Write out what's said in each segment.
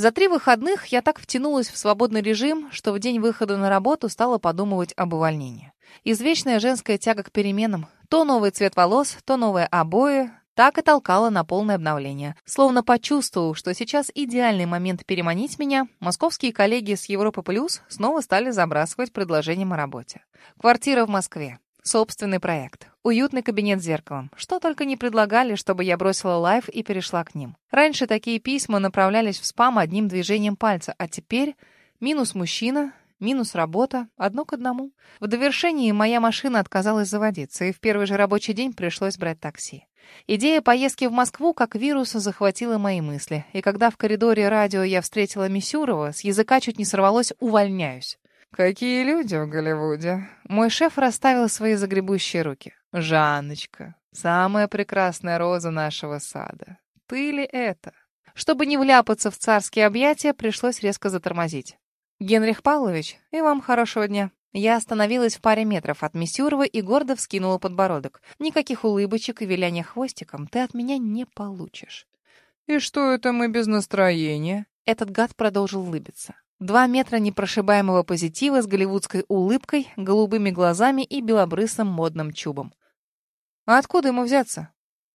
За три выходных я так втянулась в свободный режим, что в день выхода на работу стала подумывать об увольнении. Извечная женская тяга к переменам. То новый цвет волос, то новые обои, так и толкала на полное обновление. Словно почувствовав, что сейчас идеальный момент переманить меня, московские коллеги с Европы Плюс снова стали забрасывать предложением о работе. Квартира в Москве. Собственный проект. Уютный кабинет с зеркалом. Что только не предлагали, чтобы я бросила лайф и перешла к ним. Раньше такие письма направлялись в спам одним движением пальца, а теперь минус мужчина, минус работа, одно к одному. В довершении моя машина отказалась заводиться, и в первый же рабочий день пришлось брать такси. Идея поездки в Москву как вирус захватила мои мысли, и когда в коридоре радио я встретила Мисюрова, с языка чуть не сорвалось «увольняюсь». «Какие люди в Голливуде!» Мой шеф расставил свои загребущие руки. «Жанночка, самая прекрасная роза нашего сада. Ты ли это?» Чтобы не вляпаться в царские объятия, пришлось резко затормозить. «Генрих Павлович, и вам хорошего дня». Я остановилась в паре метров от Мисюрова и гордо вскинула подбородок. Никаких улыбочек и виляния хвостиком ты от меня не получишь. «И что это мы без настроения?» Этот гад продолжил улыбиться. Два метра непрошибаемого позитива с голливудской улыбкой, голубыми глазами и белобрысым модным чубом. А откуда ему взяться?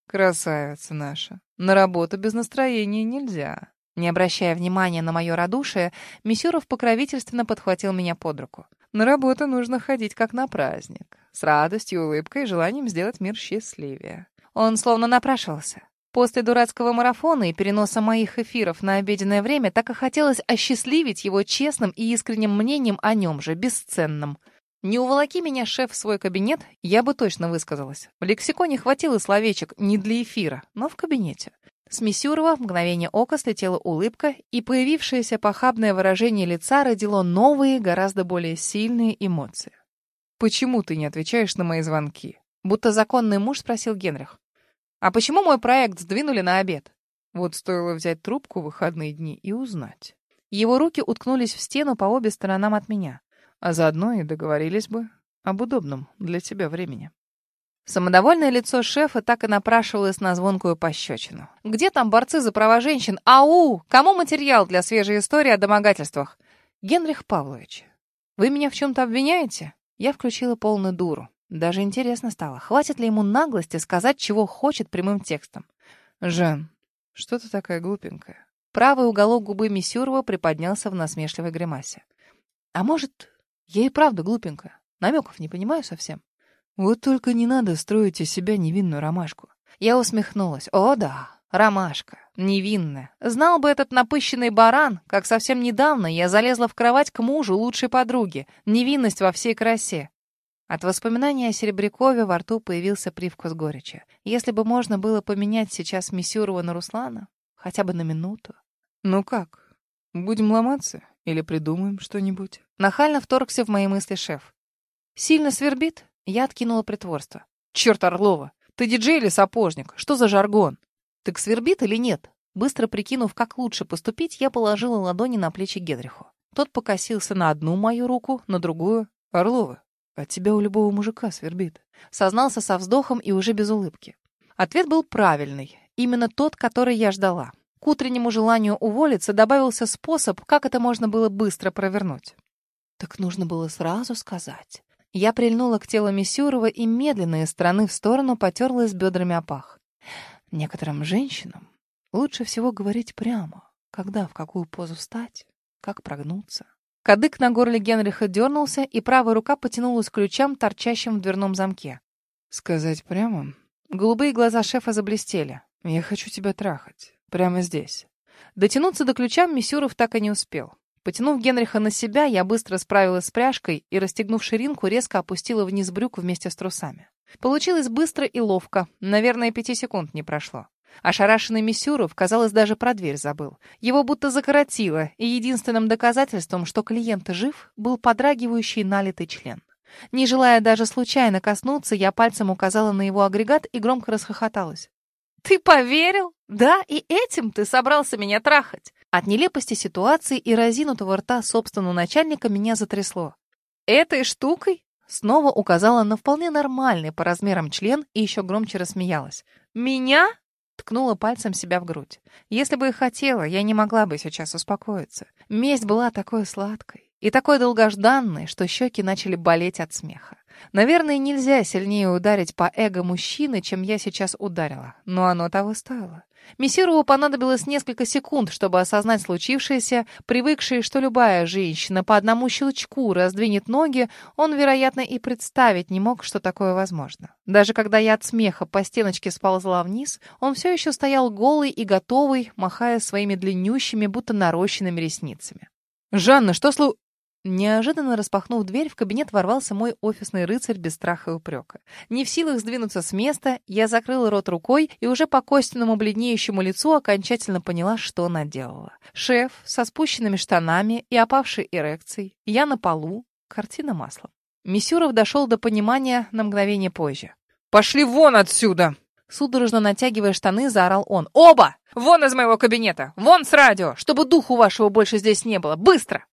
Красавица наша. На работу без настроения нельзя. Не обращая внимания на мое радушие, Мисюров покровительственно подхватил меня под руку. На работу нужно ходить как на праздник. С радостью, улыбкой и желанием сделать мир счастливее. Он словно напрашивался. После дурацкого марафона и переноса моих эфиров на обеденное время так и хотелось осчастливить его честным и искренним мнением о нем же, бесценным. Не уволоки меня, шеф, в свой кабинет, я бы точно высказалась. В лексиконе хватило словечек не для эфира, но в кабинете. С Мисюрова в мгновение ока слетела улыбка, и появившееся похабное выражение лица родило новые, гораздо более сильные эмоции. «Почему ты не отвечаешь на мои звонки?» Будто законный муж спросил Генрих. А почему мой проект сдвинули на обед? Вот стоило взять трубку в выходные дни и узнать. Его руки уткнулись в стену по обе сторонам от меня. А заодно и договорились бы об удобном для тебя времени. Самодовольное лицо шефа так и напрашивалось на звонкую пощечину. «Где там борцы за права женщин? Ау! Кому материал для свежей истории о домогательствах?» «Генрих Павлович, вы меня в чем-то обвиняете?» Я включила полную дуру. Даже интересно стало, хватит ли ему наглости сказать, чего хочет прямым текстом. «Жан, что ты такая глупенькая?» Правый уголок губы Мисюрова приподнялся в насмешливой гримасе. «А может, я и правда глупенькая? Намеков не понимаю совсем». «Вот только не надо строить из себя невинную ромашку». Я усмехнулась. «О да, ромашка, невинная. Знал бы этот напыщенный баран, как совсем недавно я залезла в кровать к мужу лучшей подруги. Невинность во всей красе. От воспоминания о Серебрякове во рту появился привкус горечи. Если бы можно было поменять сейчас Мисюрова на Руслана, хотя бы на минуту. «Ну как? Будем ломаться? Или придумаем что-нибудь?» Нахально вторгся в мои мысли шеф. «Сильно свербит?» Я откинула притворство. «Черт, Орлова! Ты диджей или сапожник? Что за жаргон?» «Так свербит или нет?» Быстро прикинув, как лучше поступить, я положила ладони на плечи Гедриху. Тот покосился на одну мою руку, на другую. «Орлова, от тебя у любого мужика свербит. Сознался со вздохом и уже без улыбки. Ответ был правильный. Именно тот, который я ждала. К утреннему желанию уволиться добавился способ, как это можно было быстро провернуть. Так нужно было сразу сказать. Я прильнула к телу Мисюрова и медленно из стороны в сторону потерлась бедрами о пах. Некоторым женщинам лучше всего говорить прямо, когда в какую позу встать, как прогнуться. Кадык на горле Генриха дернулся, и правая рука потянулась к ключам, торчащим в дверном замке. «Сказать прямо?» Голубые глаза шефа заблестели. «Я хочу тебя трахать. Прямо здесь». Дотянуться до ключа Мисюров так и не успел. Потянув Генриха на себя, я быстро справилась с пряжкой и, расстегнув ширинку, резко опустила вниз брюк вместе с трусами. Получилось быстро и ловко. Наверное, пяти секунд не прошло. Ошарашенный Мисюров, казалось, даже про дверь забыл. Его будто закоротило, и единственным доказательством, что клиент жив, был подрагивающий налитый член. Не желая даже случайно коснуться, я пальцем указала на его агрегат и громко расхохоталась. «Ты поверил? Да, и этим ты собрался меня трахать!» От нелепости ситуации и разинутого рта собственного начальника меня затрясло. «Этой штукой?» Снова указала на вполне нормальный по размерам член и еще громче рассмеялась. «Меня? Ткнула пальцем себя в грудь. Если бы и хотела, я не могла бы сейчас успокоиться. Месть была такой сладкой и такой долгожданной, что щеки начали болеть от смеха. Наверное, нельзя сильнее ударить по эго мужчины, чем я сейчас ударила, но оно того стоило. Мессирову понадобилось несколько секунд, чтобы осознать случившееся. Привыкший, что любая женщина по одному щелчку раздвинет ноги, он, вероятно, и представить не мог, что такое возможно. Даже когда я от смеха по стеночке сползла вниз, он все еще стоял голый и готовый, махая своими длиннющими, будто нарощенными ресницами. «Жанна, что слу...» Неожиданно распахнув дверь, в кабинет ворвался мой офисный рыцарь без страха и упрека. Не в силах сдвинуться с места, я закрыла рот рукой и уже по костяному бледнеющему лицу окончательно поняла, что наделала. Шеф со спущенными штанами и опавшей эрекцией, я на полу, картина маслом. Мисюров дошел до понимания на мгновение позже. «Пошли вон отсюда!» Судорожно натягивая штаны, заорал он. «Оба! Вон из моего кабинета! Вон с радио! Чтобы духу вашего больше здесь не было! Быстро!»